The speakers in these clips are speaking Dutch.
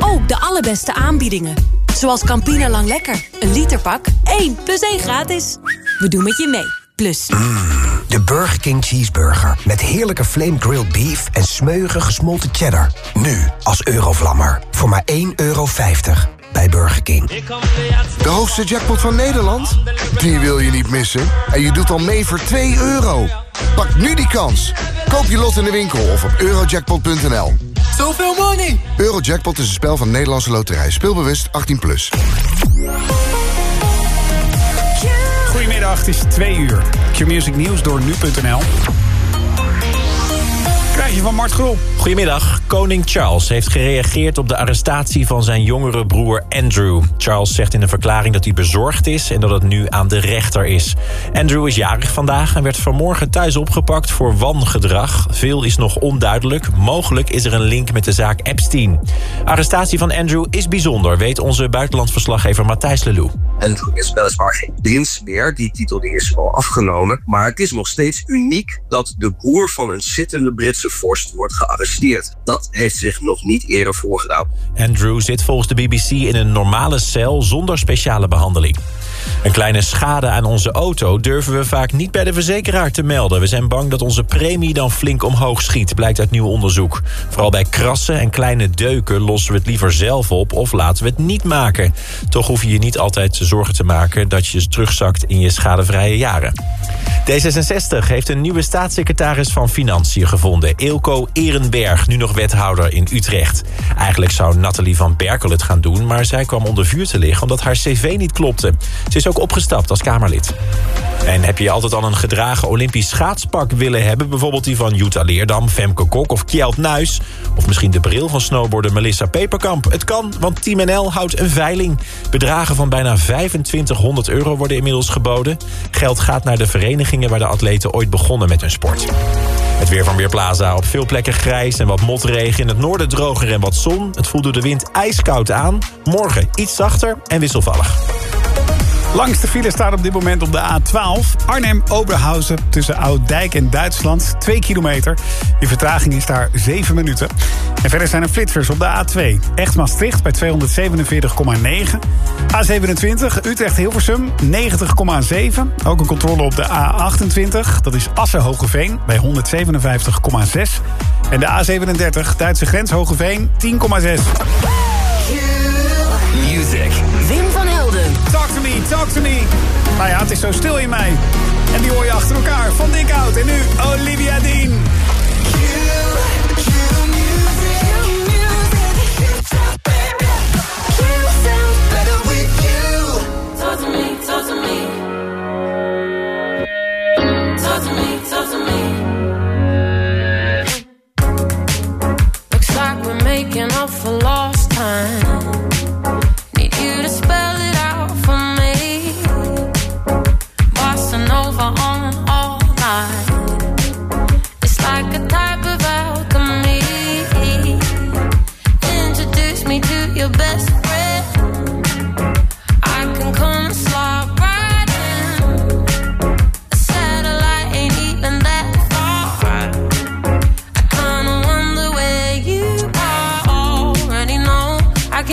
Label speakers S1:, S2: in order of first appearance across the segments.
S1: ook de allerbeste aanbiedingen. Zoals Campina Lang Lekker. Een literpak, 1 plus 1 gratis. We doen met je mee. Plus.
S2: De Burger King Cheeseburger. Met heerlijke flame grilled beef en smeuige gesmolten cheddar. Nu als Eurovlammer. Voor maar 1,50 euro bij Burger King.
S3: De hoogste jackpot van Nederland? Die wil je niet missen. En je doet al mee voor 2 euro. Pak nu die kans. Koop je lot in de winkel of op eurojackpot.nl.
S4: Zoveel money!
S3: Eurojackpot is een spel van Nederlandse Loterij. Speelbewust 18+. Plus.
S5: Goedemiddag, het is 2 uur. Q-Music Nieuws door nu.nl. Van Mart Grol.
S6: Goedemiddag. Koning Charles heeft gereageerd op de arrestatie van zijn jongere broer Andrew. Charles zegt in een verklaring dat hij bezorgd is en dat het nu aan de rechter is. Andrew is jarig vandaag en werd vanmorgen thuis opgepakt voor wangedrag. Veel is nog onduidelijk. Mogelijk is er een link met de zaak Epstein. Arrestatie van Andrew is bijzonder, weet onze buitenlandverslaggever Matthijs Lelou.
S7: Andrew is weliswaar geen prins meer, die titel die is wel afgenomen. Maar het is nog steeds uniek dat de broer van een zittende Britse wordt gearresteerd. Dat heeft zich nog niet eerder voorgedaan.
S6: Andrew zit volgens de BBC in een normale cel zonder speciale behandeling. Een kleine schade aan onze auto durven we vaak niet bij de verzekeraar te melden. We zijn bang dat onze premie dan flink omhoog schiet, blijkt uit nieuw onderzoek. Vooral bij krassen en kleine deuken lossen we het liever zelf op of laten we het niet maken. Toch hoef je je niet altijd zorgen te maken dat je terugzakt in je schadevrije jaren. D66 heeft een nieuwe staatssecretaris van Financiën gevonden. Eelco Ehrenberg, nu nog wethouder in Utrecht. Eigenlijk zou Nathalie van Berkel het gaan doen... maar zij kwam onder vuur te liggen omdat haar cv niet klopte. Ze is ook opgestapt als Kamerlid. En heb je altijd al een gedragen Olympisch schaatspak willen hebben... bijvoorbeeld die van Jutta Leerdam, Femke Kok of Kjeld Nuis... of misschien de bril van snowboarder Melissa Peperkamp? Het kan, want Team NL houdt een veiling. Bedragen van bijna 2500 euro worden inmiddels geboden. Geld gaat naar de verenigingen waar de atleten ooit begonnen met hun sport. Het weer van Weerplaza. Op veel plekken grijs en wat motregen. In het noorden droger en wat zon. Het voelt door de wind ijskoud aan. Morgen iets zachter en wisselvallig.
S5: Langste file staat op dit moment op de A12. Arnhem-Oberhausen tussen Ouddijk en Duitsland. 2 kilometer. Je vertraging is daar 7 minuten. En verder zijn er flitsers op de A2. Echt Maastricht bij 247,9. A27 Utrecht-Hilversum 90,7. Ook een controle op de A28. Dat is Assen-Hogeveen bij 157,6. En de A37 Duitse grens Hogeveen 10,6. Talk to me, me. Nou ja, het is zo stil in mij. En die hoor je achter elkaar van Dick Out. En nu Olivia Dean.
S8: Talk to me,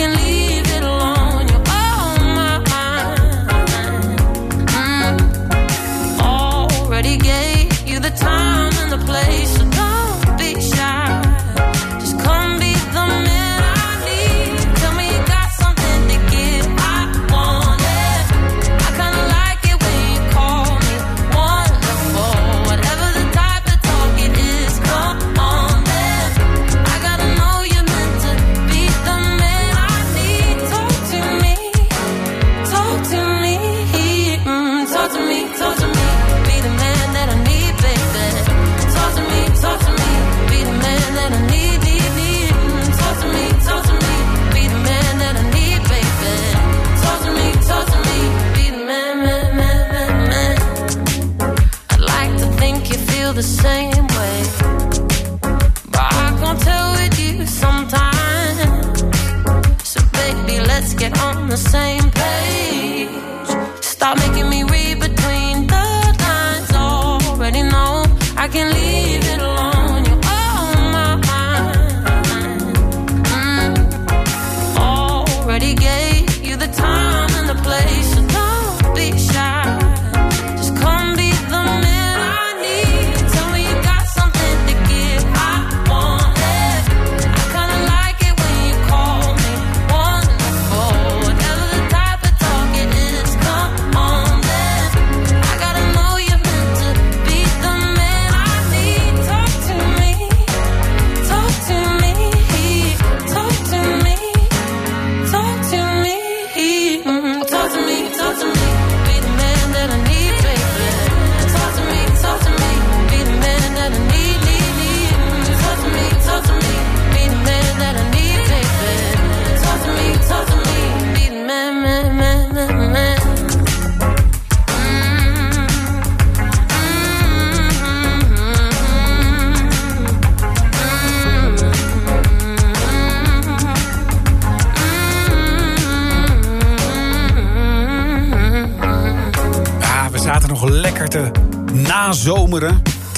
S8: can leave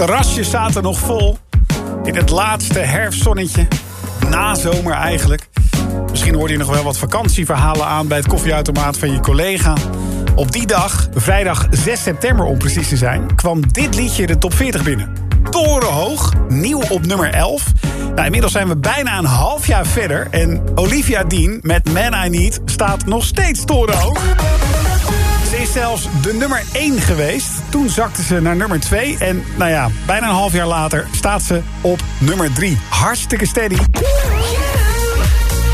S5: Terrasjes zaten nog vol. In het laatste herfstzonnetje. Nazomer eigenlijk. Misschien hoorde je nog wel wat vakantieverhalen aan... bij het koffieautomaat van je collega. Op die dag, vrijdag 6 september om precies te zijn... kwam dit liedje de top 40 binnen. Torenhoog, nieuw op nummer 11. Nou, inmiddels zijn we bijna een half jaar verder... en Olivia Dean met Man I Need staat nog steeds torenhoog. Is zelfs de nummer 1 geweest. Toen zakte ze naar nummer 2. En nou ja, bijna een half jaar later staat ze op nummer 3. Hartstikke steady.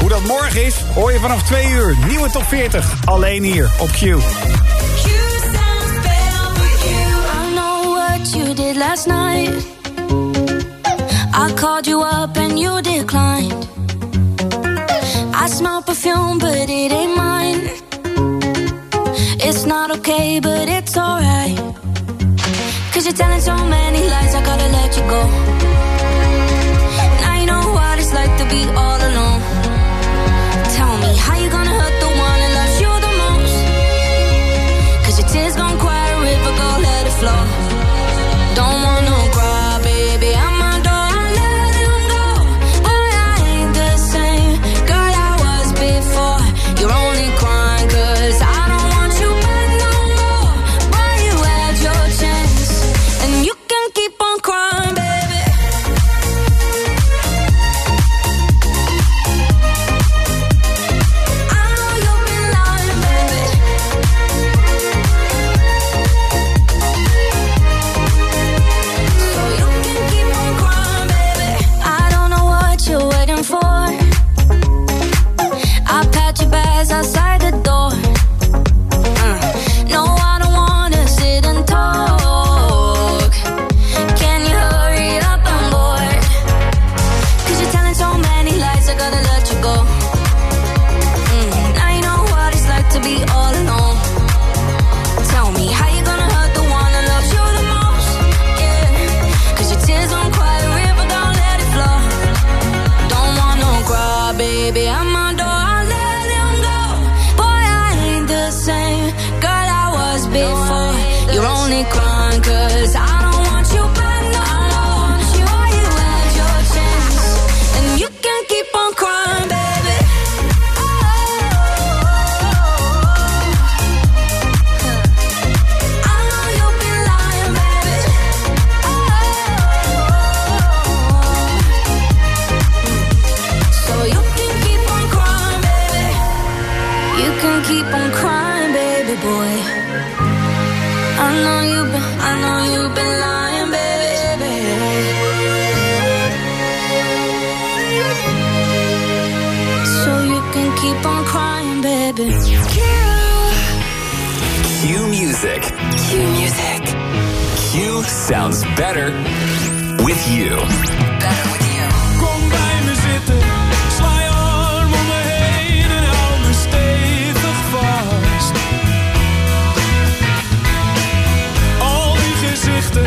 S5: Hoe dat morgen is, hoor je vanaf 2 uur. Nieuwe top 40. Alleen hier op Q.
S9: You.
S4: I called you up and you declined. I smell perfume, but it ain't mine. Not okay, but it's alright. Cause you're telling so many lies, I gotta let you go. Now you know what it's like to be all
S10: Q sounds better with you.
S4: Better with you.
S11: Kom bij me zitten, sla je arm om me heen en hou me stevig vast. Al die gezichten,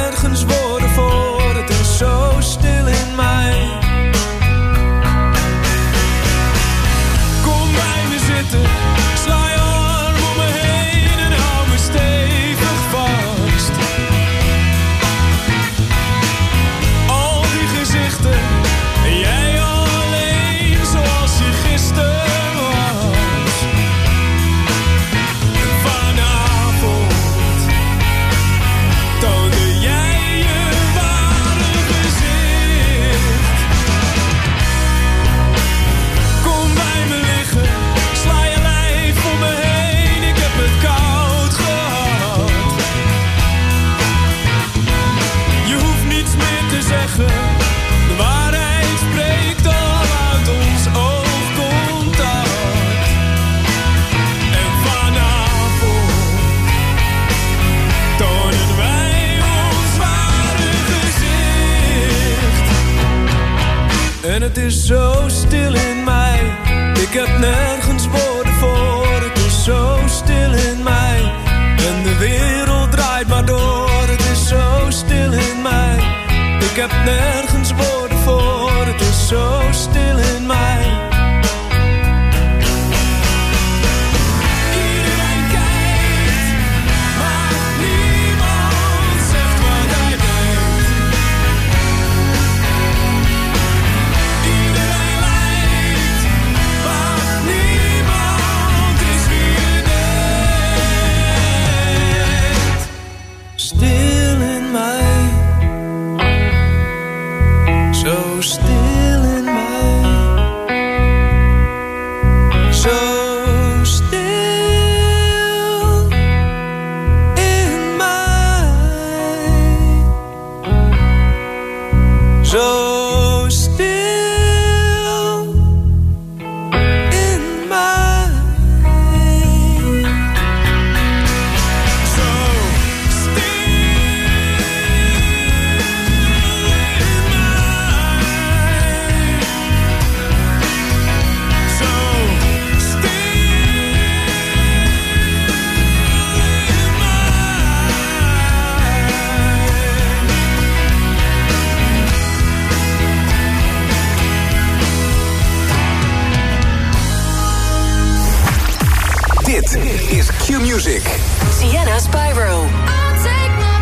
S11: is
S10: Q Music.
S1: Sienna Spyro.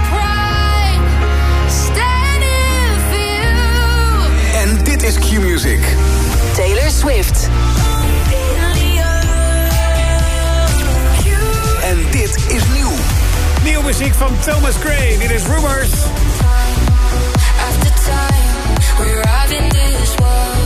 S8: Pride,
S10: en dit is Q Music.
S1: Taylor Swift.
S10: En dit is nieuw.
S5: Nieuwe muziek van Thomas Gray. Dit is Rumors.
S8: After time, we're this world.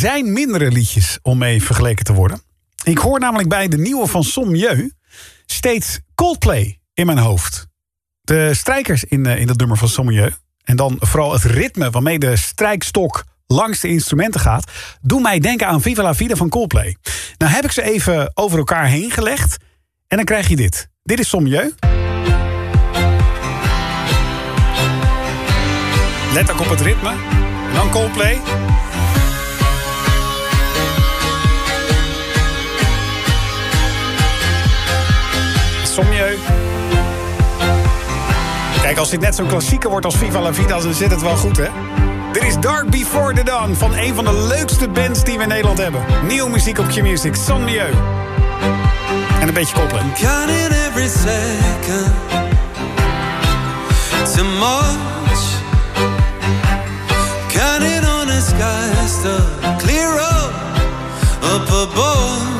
S5: Zijn mindere liedjes om mee vergeleken te worden. Ik hoor namelijk bij de nieuwe van Sommieu steeds Coldplay in mijn hoofd. De strijkers in, eh, in dat nummer van Sommieu... en dan vooral het ritme waarmee de strijkstok langs de instrumenten gaat... doen mij denken aan Viva la Vida van Coldplay. Nou heb ik ze even over elkaar heen gelegd... en dan krijg je dit. Dit is Sommieu. Let ook op het ritme. Dan Coldplay. Sommieu. Kijk, als dit net zo'n klassieker wordt als Viva la Vida... dan zit het wel goed, hè? Dit is Dark Before the Dawn van een van de leukste bands die we in Nederland hebben. Nieuwe muziek op Q-Music, Sommieu. En een beetje.
S12: Counting every second on to clear up above.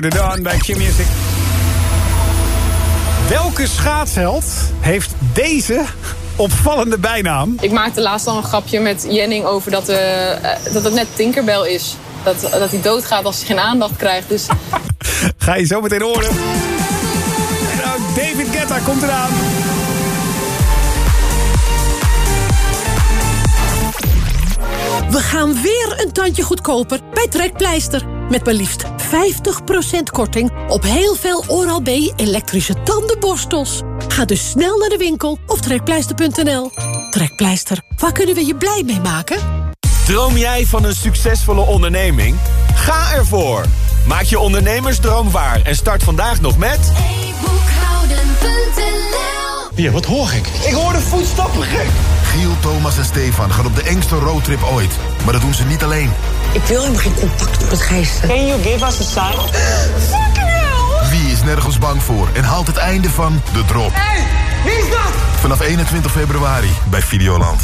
S5: Before the Dawn bij Q-Music. Welke schaatsheld heeft deze opvallende bijnaam?
S13: Ik maakte laatst al een grapje met Jenning over dat, eh, eh, dat het net Tinkerbell is. Dat, dat hij doodgaat als hij geen aandacht krijgt. Dus
S5: Ga je zo meteen horen. En ook David Guetta komt eraan.
S14: We gaan weer een tandje goedkoper bij Trekpleister. Met maar liefst 50% korting op heel veel Oral-B elektrische tandenborstels. Ga dus snel naar de winkel of trekpleister.nl. Trekpleister, waar kunnen we je blij mee maken?
S15: Droom jij van een succesvolle onderneming? Ga ervoor! Maak je ondernemersdroom waar en start vandaag nog met...
S16: Ja, wat hoor ik? Ik hoor de voetstappen gek.
S17: Giel, Thomas en Stefan gaan op de engste roadtrip ooit. Maar dat doen ze niet alleen.
S18: Ik wil helemaal geen contact met geesten.
S16: Can you give us a sign?
S18: Fucking hell!
S17: Wie is nergens bang voor en haalt het einde van De Drop?
S16: Hey, wie is dat?
S17: Vanaf 21 februari bij Videoland.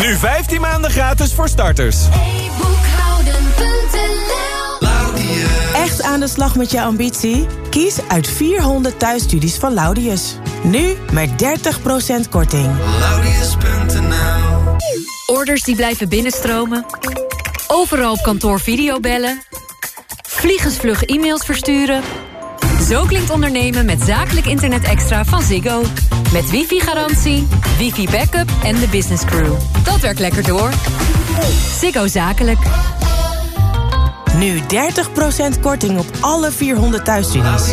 S19: Nu 15 maanden gratis voor starters.
S20: Echt aan de slag met je ambitie? Kies uit 400 thuisstudies van Laudius. Nu met 30% korting.
S1: Orders die blijven binnenstromen. Overal op kantoor videobellen. Vliegensvlug e-mails versturen. Zo klinkt ondernemen met zakelijk internet extra van Ziggo. Met wifi-garantie, wifi-backup en de business crew. Dat werkt lekker door. Ziggo Zakelijk.
S20: Nu 30% korting op alle 400 thuisstudies.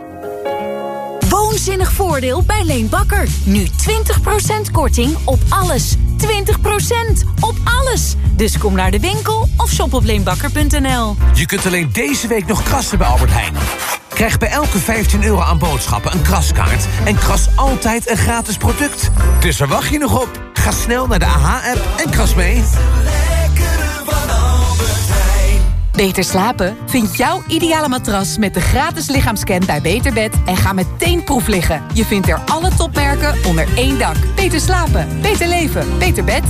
S1: Woonzinnig voordeel bij Leen Bakker. Nu 20% korting op alles. 20% op alles. Dus kom naar de winkel of shop op leenbakker.nl.
S21: Je kunt alleen deze week nog krassen bij Albert Heijn. Krijg bij elke 15 euro aan boodschappen een kraskaart... en kras altijd een gratis product. Dus waar wacht je nog op? Ga snel naar de AH-app en kras mee.
S22: Beter slapen? Vind jouw ideale matras met de gratis lichaamscan bij Beterbed en ga meteen proef liggen. Je vindt er alle topmerken onder één dak. Beter slapen, beter leven, beter bed.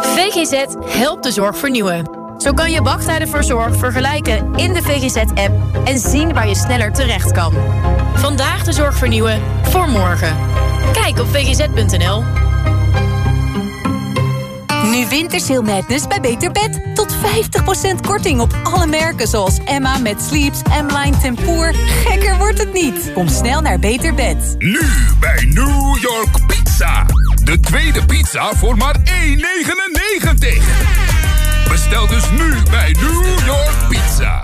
S23: VGZ helpt de zorg vernieuwen. Zo kan je wachttijden voor zorg vergelijken in de VGZ-app en zien waar je sneller terecht kan. Vandaag de zorg vernieuwen voor morgen. Kijk op vgz.nl.
S22: Nu Wintersail Madness bij Beter Bed. Tot 50% korting op alle merken zoals Emma met Sleeps, M-Line, Tempoor. Gekker wordt het niet. Kom snel naar Beter Bed.
S24: Nu bij New York Pizza. De tweede pizza voor maar 1,99. Bestel dus nu bij New York Pizza.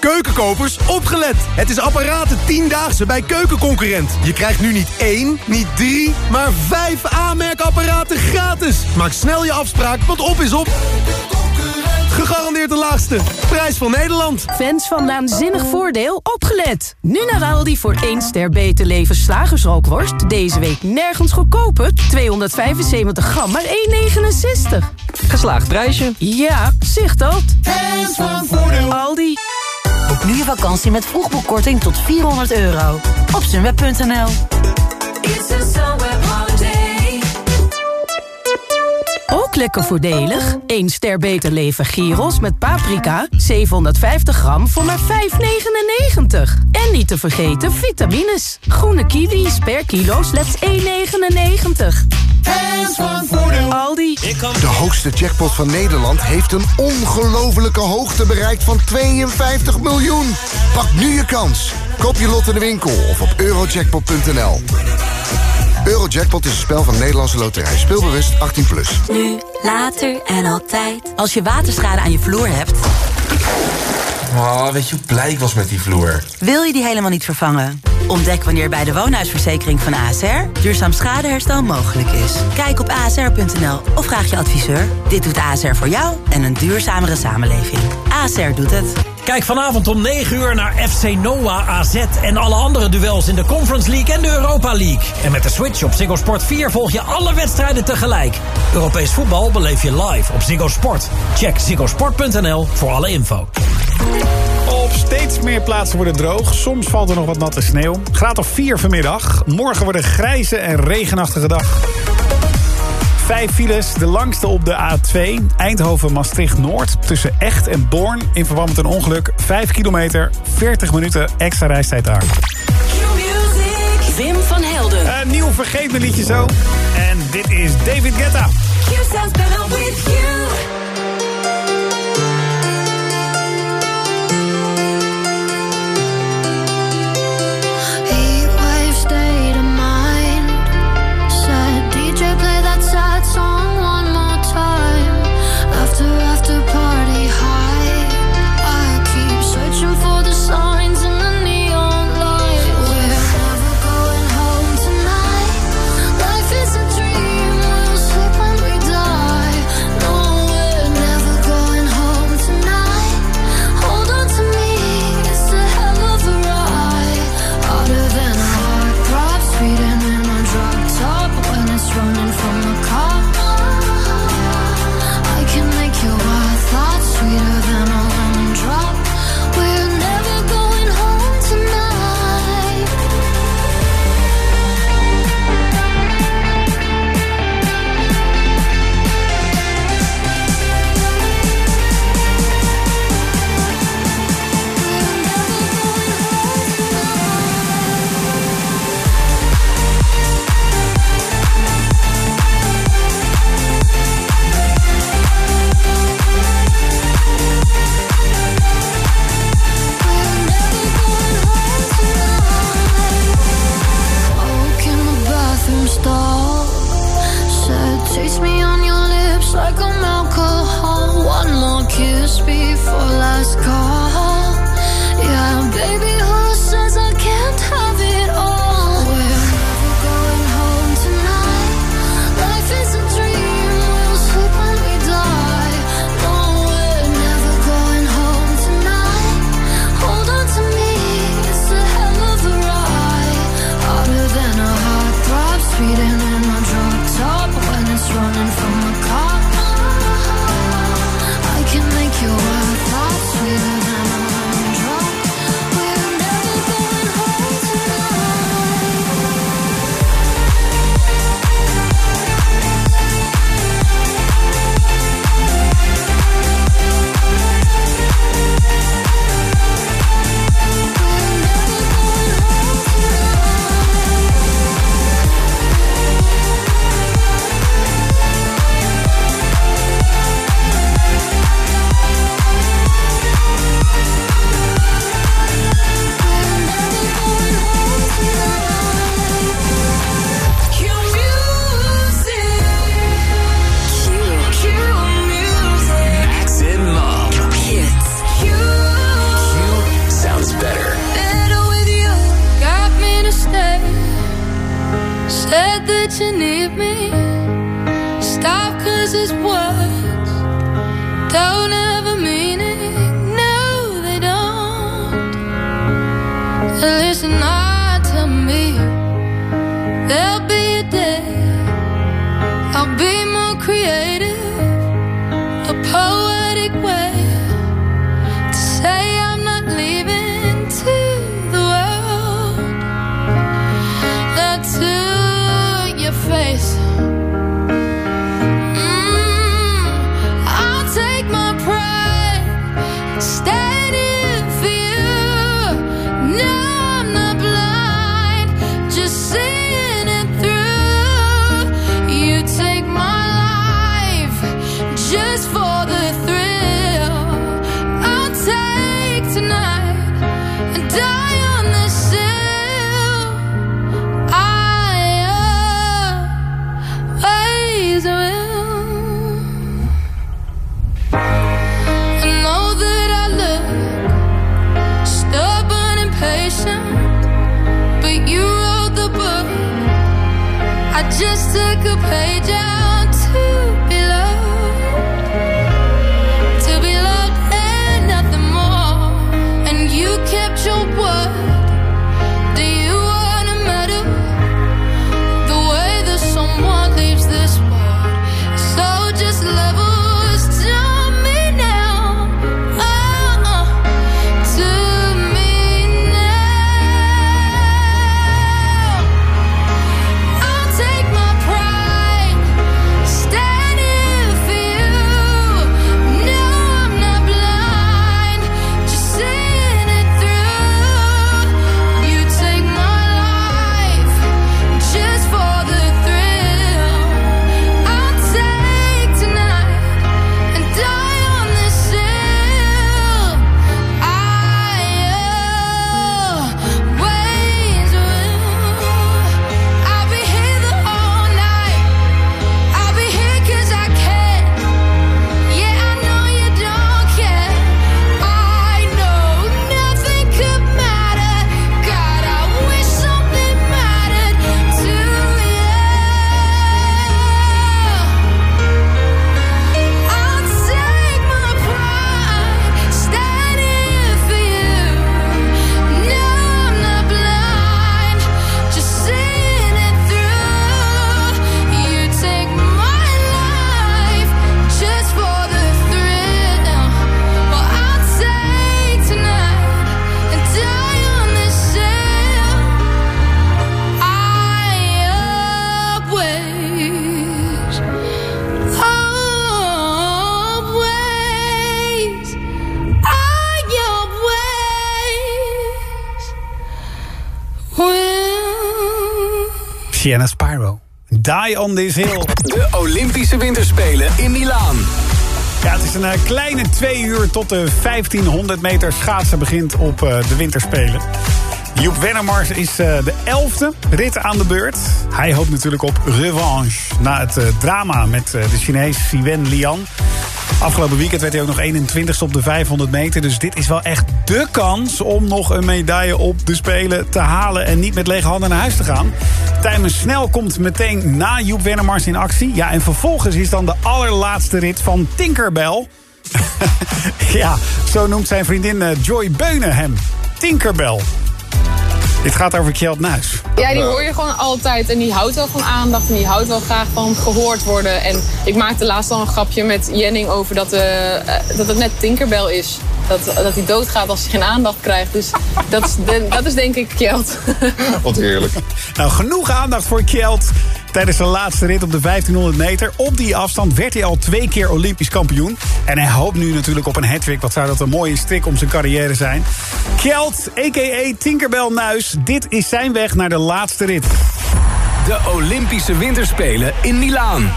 S19: Keukenkopers, opgelet! Het is apparaten 10-daagse bij Keukenconcurrent. Je krijgt nu niet één, niet drie, maar vijf aanmerkapparaten gratis. Maak snel je afspraak, want op is op. Gegarandeerd de laagste. Prijs van Nederland.
S25: Fans van Naanzinnig Voordeel, opgelet. Nu naar Aldi voor 1 ster beter leven slagersrookworst. Deze week nergens goedkoper. 275 gram, maar 1,69.
S26: Geslaagd prijsje.
S25: Ja, zicht dat. Fans van Voordeel. Aldi.
S27: Boek nu je vakantie met vroegboekkorting tot 400 euro. Op sunweb.nl
S25: Ook lekker voordelig. 1 ster beter leven gyros met paprika. 750 gram voor maar 5,99. En niet te vergeten vitamines. Groene kiwis per kilo slechts 1,99.
S3: Hands van Voordeel.
S25: Aldi.
S3: De hoogste jackpot van Nederland heeft een ongelofelijke hoogte bereikt van 52 miljoen. Pak nu je kans. Koop je lot in de winkel of op eurojackpot.nl. Eurojackpot is een spel van Nederlandse Loterij. Speelbewust 18+. Plus.
S27: Nu, later en altijd. Als je waterschade aan je vloer hebt...
S28: Oh, weet je hoe blij ik was met die vloer?
S27: Wil je die helemaal niet vervangen? Ontdek wanneer bij de woonhuisverzekering van ASR duurzaam schadeherstel mogelijk is. Kijk op asr.nl of vraag je adviseur. Dit doet ASR voor jou en een duurzamere samenleving. ASR doet het.
S29: Kijk vanavond om 9 uur naar FC Noah AZ en alle andere duels in de Conference League en de Europa League. En met de Switch op Ziggo Sport 4 volg je alle wedstrijden tegelijk. Europees voetbal beleef je live op Ziggo Sport. Check ziggosport.nl voor alle info.
S5: Op steeds meer plaatsen wordt het droog. Soms valt er nog wat natte sneeuw. Graad of 4 vanmiddag. Morgen wordt een grijze en regenachtige dag. Vijf files, de langste op de A2. Eindhoven-Maastricht-Noord. Tussen Echt en Born. In verband met een ongeluk. 5 kilometer, 40 minuten extra reistijd daar.
S1: Wim van Helden.
S5: Een nieuw vergeet me liedje zo. En dit is David Guetta.
S15: You
S5: Sienna Spyro. Die on this hill.
S19: De Olympische Winterspelen in Milaan.
S5: Ja, het is een eh, kleine twee uur tot de 1500 meter schaatsen begint op eh, de Winterspelen. Joep Wennemars is eh, de elfde rit aan de beurt. Hij hoopt natuurlijk op revanche na het drama met de Chinees Siwen Lian. Afgelopen weekend werd hij ook nog 21ste op de 500 meter. Dus dit is wel echt dé kans om nog een medaille op de Spelen te halen... en niet met lege handen naar huis te gaan. Tijmen Snel komt meteen na Joep Wennemars in actie. Ja, en vervolgens is dan de allerlaatste rit van Tinkerbell. ja, zo noemt zijn vriendin eh, Joy Beunen hem. Tinkerbell. Dit gaat over Kjeld Nuis.
S30: Ja, die hoor je gewoon altijd. En die houdt wel van aandacht. En die houdt wel graag van gehoord worden. En ik maakte laatst al een grapje met Jenning over dat, eh, eh, dat het net Tinkerbell is. Dat, dat hij doodgaat als hij geen aandacht krijgt. Dus dat is, de- dat is denk ik Kjeld.
S5: Wat heerlijk. Nou, genoeg aandacht voor Kjeld. Tijdens zijn laatste rit op de 1500 meter. Op die afstand werd hij al twee keer Olympisch kampioen. En hij hoopt nu natuurlijk op een hattrick. Wat zou dat een mooie strik om zijn carrière zijn. Kjeld, a.k.a. Tinkerbell Nuis. Dit is zijn weg naar de laatste rit.
S19: De Olympische Winterspelen in Milaan.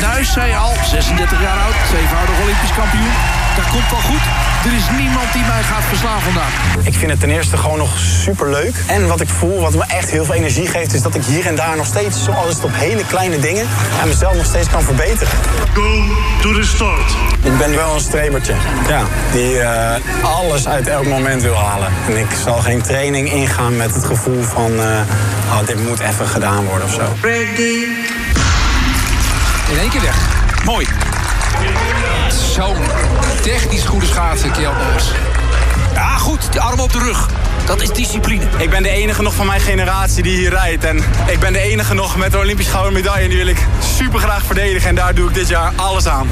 S31: Nuis zei al, 36 jaar oud, tweevoudig Olympisch kampioen. Dat komt wel goed. Er is niemand die mij gaat verslaan vandaag.
S16: Ik vind het ten eerste gewoon nog super leuk. En wat ik voel, wat me echt heel veel energie geeft, is dat ik hier en daar nog steeds, al is het op hele kleine dingen, en mezelf nog steeds kan verbeteren. Go to the start. Ik ben wel een strebertje. Ja, die eh, alles uit elk moment wil halen. En ik zal geen training ingaan met het gevoel van, eh, oh, dit moet even gedaan worden of zo.
S31: Ready. In één keer weg. Mooi. Zo technisch goede schaatsen, Kjelders. Ja, goed. De arm op de rug. Dat is discipline.
S16: Ik ben de enige nog van mijn generatie die hier rijdt. En ik ben de enige nog met een Olympisch gouden medaille. En die wil ik super graag verdedigen. En daar doe ik dit jaar alles aan.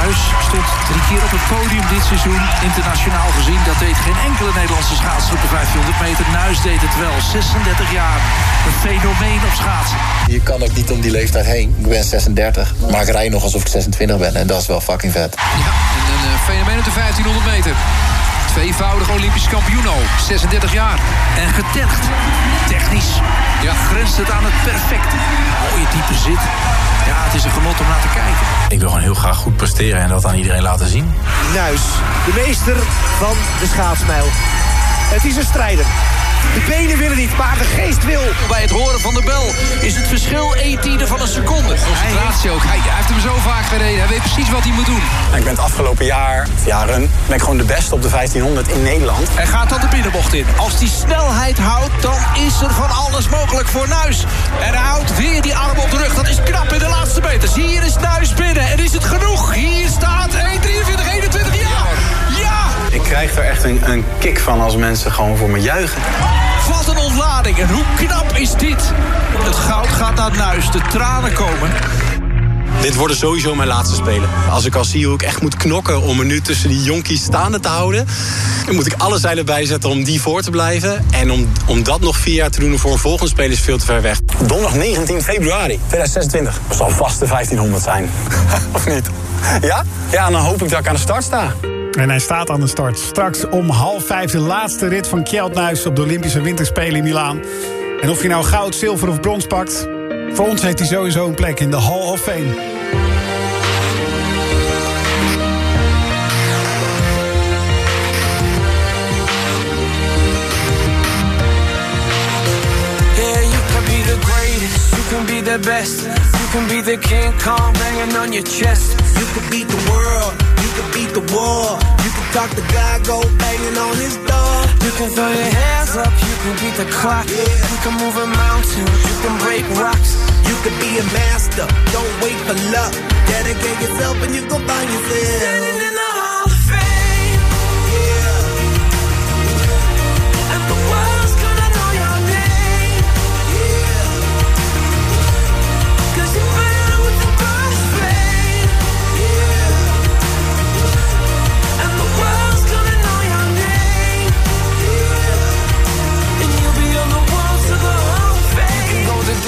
S31: Huis stond drie keer op het podium dit seizoen. Internationaal gezien, dat deed geen enkele Nederlandse schaatser op de 1500 meter. Nuis deed het wel. 36 jaar. Een fenomeen op schaatsen.
S32: Je kan ook niet om die leeftijd heen. Ik ben 36, maar ik rij nog alsof ik 26 ben. En dat is wel fucking vet.
S31: En een eh, fenomeen op de 1500 meter. Tweevoudig Olympisch kampioen al. 36 jaar. En getergd. Technisch. Ja, grenst het aan het perfecte. Mooie diepe zit. Ja, het is een genot om naar te kijken.
S33: Ik wil gewoon heel graag goed presteren en dat aan iedereen laten zien.
S34: Nuis, de meester van de schaatsmijl. Het is een strijder. De benen willen niet, maar de geest wil.
S31: Bij het horen van de bel is het verschil 1 tiende van een seconde. Concentratie ook. Hij, hij heeft hem zo vaak gereden. Hij weet precies wat hij moet doen.
S16: En ik ben het afgelopen jaar, of jaren, ben ik gewoon de beste op de 1500 in Nederland.
S31: Hij gaat dan de binnenbocht in. Als die snelheid houdt, dan is er van alles mogelijk voor Nuis. En hij houdt weer die arm op de rug. Dat is knap in de laatste meters. Hier is Nuis binnen. En is het genoeg? Hier staat 1,43, 21.
S16: Ik krijg er echt een, een kick van als mensen gewoon voor me juichen.
S31: Wat een ontlading. En hoe knap is dit? Het goud gaat naar Nuis. De tranen komen.
S16: Dit worden sowieso mijn laatste spelen. Als ik al zie hoe ik echt moet knokken om me nu tussen die jonkies staande te houden... dan moet ik alle zeilen bijzetten om die voor te blijven. En om, om dat nog vier jaar te doen voor een volgende speler is veel te ver weg. Donderdag 19 februari 2026. Dat zal vast de 1500 zijn. of niet? Ja? Ja, dan hoop ik dat ik aan de start sta.
S5: En hij staat aan de start. Straks om half vijf de laatste rit van Kjeld Nuis op de Olympische Winterspelen in Milaan. En of hij nou goud, zilver of brons pakt... voor ons heeft hij sowieso een plek in de Hall of Fame.
S35: The best, you can be the King Kong banging on your chest. You can beat the world, you can beat the war, you can talk the guy, go banging on his door. You can throw your hands up, you can beat the clock, you can move a mountain, you can break rocks. You can be a master, don't wait for luck. Dedicate yourself and you go find yourself.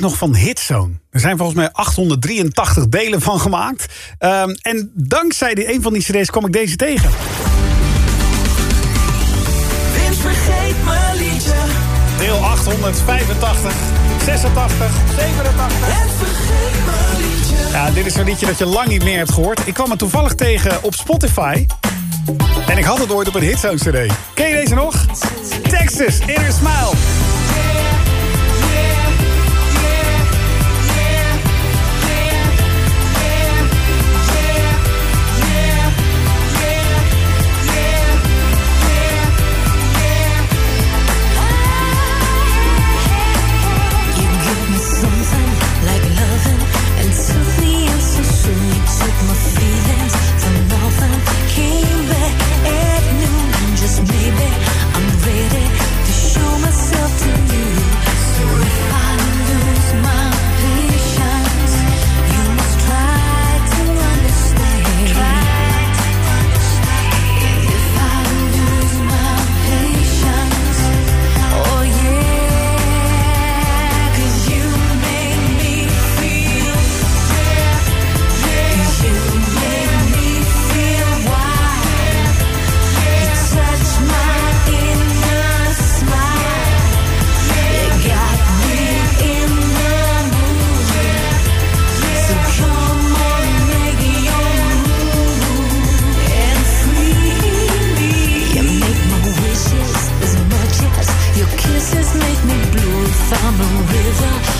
S5: nog van Hitzone. Er zijn volgens mij 883 delen van gemaakt. Ehm, en dankzij de een van die cd's kwam ik deze tegen.
S35: Vergeet mijn liedje.
S5: Deel 885, 86, 87.
S35: Vergeet mijn liedje.
S5: Ja, dit is zo'n liedje dat je lang niet meer hebt gehoord. Ik kwam het toevallig tegen op Spotify. En ik had het ooit op een Hitzone cd. Ken je deze nog? Texas, Inner Smile.
S4: I'm
S5: a river.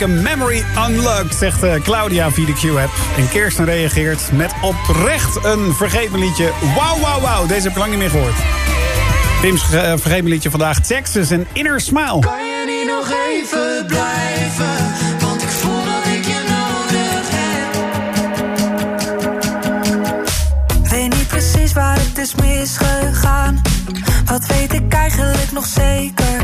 S5: Een memory unlocked, zegt eh, Claudia via de Q-app. En Kirsten reageert met oprecht een vergeven. liedje. Wauw, wauw, wauw. Deze heb ik lang niet meer gehoord. Tim's eh, vergeven liedje vandaag. Texas en Inner Smile.
S12: Kan je niet nog even blijven? Want ik voel dat ik je nodig heb.
S36: Weet niet precies waar het is misgegaan. Wat weet ik eigenlijk nog zeker?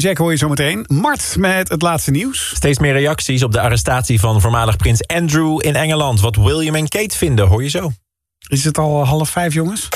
S5: Afrojack hoor je zometeen. Mart met het laatste nieuws.
S37: Steeds meer reacties op de arrestatie van voormalig prins Andrew in Engeland. Wat William en Kate vinden, hoor je zo.
S5: Is het al half vijf, jongens?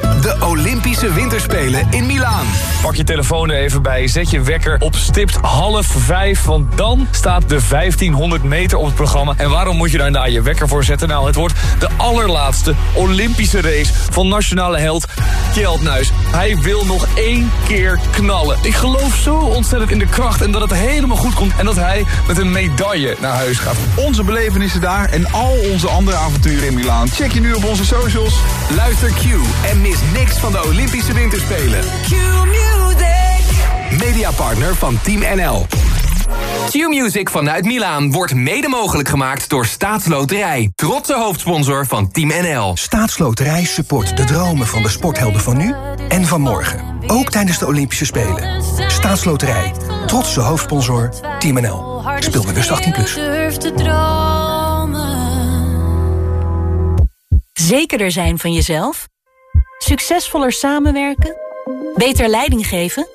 S19: De Olympische Winterspelen in Milaan. Pak je telefoon er even bij, zet je wekker op stipt half vijf... want dan staat de 1500 meter op het programma. En waarom moet je daar nou je wekker voor zetten? Nou, het wordt de allerlaatste Olympische race van nationale held Kjeld Nuis. Hij wil nog één keer knallen. Ik geloof zo ontzettend in de kracht en dat het helemaal goed komt... en dat hij met een medaille naar huis gaat.
S38: Onze belevenissen daar en al onze andere avonturen in Milaan. Check je nu op onze socials.
S19: Luister Q en mis niks van de Olympische Winterspelen. Mediapartner van Team NL. Q-Music vanuit Milaan wordt mede mogelijk gemaakt door Staatsloterij. Trotse hoofdsponsor van Team NL.
S39: Staatsloterij support de dromen van de sporthelden van nu en van morgen. Ook tijdens de Olympische Spelen. Staatsloterij. Trotse hoofdsponsor Team NL. Speel bewust 18+. Plus.
S40: Zekerder zijn van jezelf? Succesvoller samenwerken? Beter leiding geven?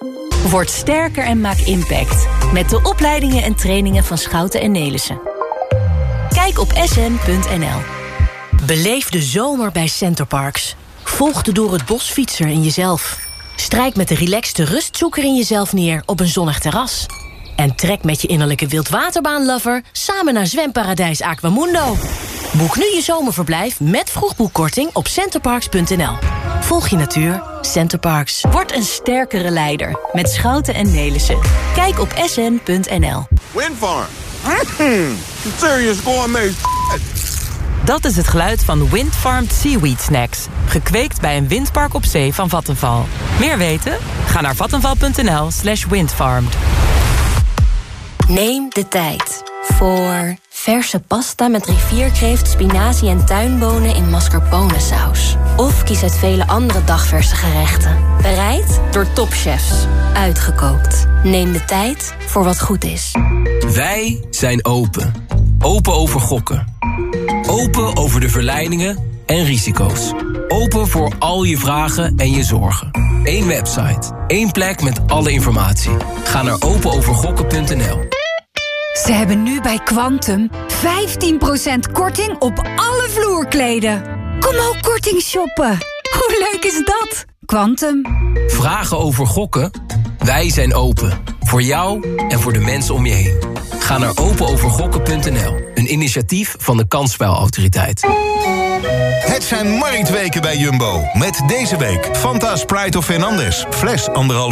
S40: Word sterker en maak impact. Met de opleidingen en trainingen van Schouten en Nelissen. Kijk op sn.nl. Beleef de zomer bij Centerparks. Volg de door het bos fietser in jezelf. Strijk met de relaxte rustzoeker in jezelf neer op een zonnig terras. En trek met je innerlijke wildwaterbaanlover samen naar zwemparadijs Aquamundo. Boek nu je zomerverblijf met vroegboekkorting op centerparks.nl. Volg je natuur, Centerparks. Word een sterkere leider met Schouten en Nelissen. Kijk op sn.nl.
S41: Windfarm. Mm, serious gourmet.
S42: Dat is het geluid van Windfarmed Seaweed Snacks. Gekweekt bij een windpark op zee van Vattenval. Meer weten? Ga naar vattenval.nl slash windfarmed.
S43: Neem de tijd voor verse pasta met rivierkreeft, spinazie en tuinbonen in mascarpone saus. Of kies uit vele andere dagverse gerechten. Bereid door topchefs. Uitgekookt. Neem de tijd voor wat goed is.
S19: Wij zijn open. Open over gokken. Open over de verleidingen en risico's. Open voor al je vragen en je zorgen. Eén website. één plek met alle informatie. Ga naar openovergokken.nl.
S44: Ze hebben nu bij Quantum 15% korting op alle vloerkleden. Kom ook korting shoppen. Hoe leuk is dat? Quantum.
S19: Vragen over gokken? Wij zijn open. Voor jou en voor de mensen om je heen. Ga naar openovergokken.nl. Een initiatief van de Kansspelautoriteit.
S17: Het zijn marktweken bij Jumbo. Met deze week Fanta Sprite of Fernandez. Fles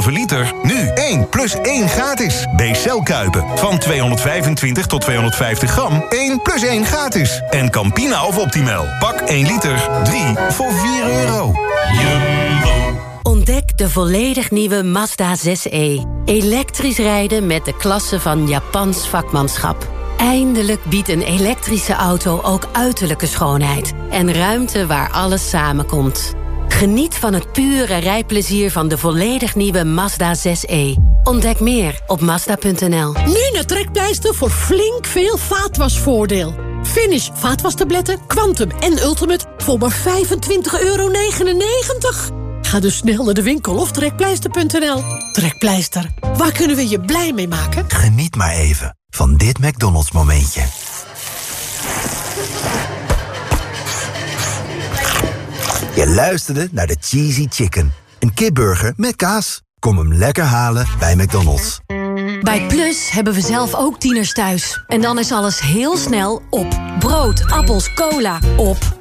S17: 1,5 liter. Nu 1 plus 1 gratis. B-cel Kuipen. Van 225 tot 250 gram. 1 plus 1 gratis. En Campina of Optimal. Pak 1 liter. 3 voor 4 euro. Jumbo.
S43: Ontdek de volledig nieuwe Mazda 6e. Elektrisch rijden met de klasse van Japans vakmanschap. Eindelijk biedt een elektrische auto ook uiterlijke schoonheid. En ruimte waar alles samenkomt. Geniet van het pure rijplezier van de volledig nieuwe Mazda 6e. Ontdek meer op Mazda.nl.
S45: Nu naar Trekpleister voor flink veel vaatwasvoordeel. Finish vaatwastabletten, Quantum en Ultimate voor maar 25,99 euro. Ga dus snel naar de winkel of trekpleister.nl. Trekpleister, waar kunnen we je blij mee maken?
S46: Geniet maar even van dit McDonald's momentje. Je luisterde naar de Cheesy Chicken. Een kipburger met kaas. Kom hem lekker halen bij McDonald's.
S1: Bij Plus hebben we zelf ook tieners thuis. En dan is alles heel snel op. Brood, appels, cola, op.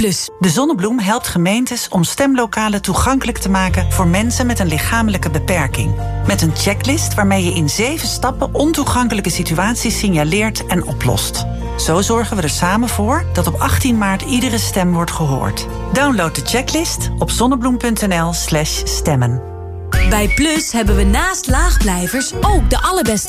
S1: Plus.
S47: De Zonnebloem helpt gemeentes om stemlokalen toegankelijk te maken voor mensen met een lichamelijke beperking. Met een checklist waarmee je in zeven stappen ontoegankelijke situaties signaleert en oplost. Zo zorgen we er samen voor dat op 18 maart iedere stem wordt gehoord. Download de checklist op zonnebloem.nl/slash stemmen.
S1: Bij Plus hebben we naast laagblijvers ook de allerbeste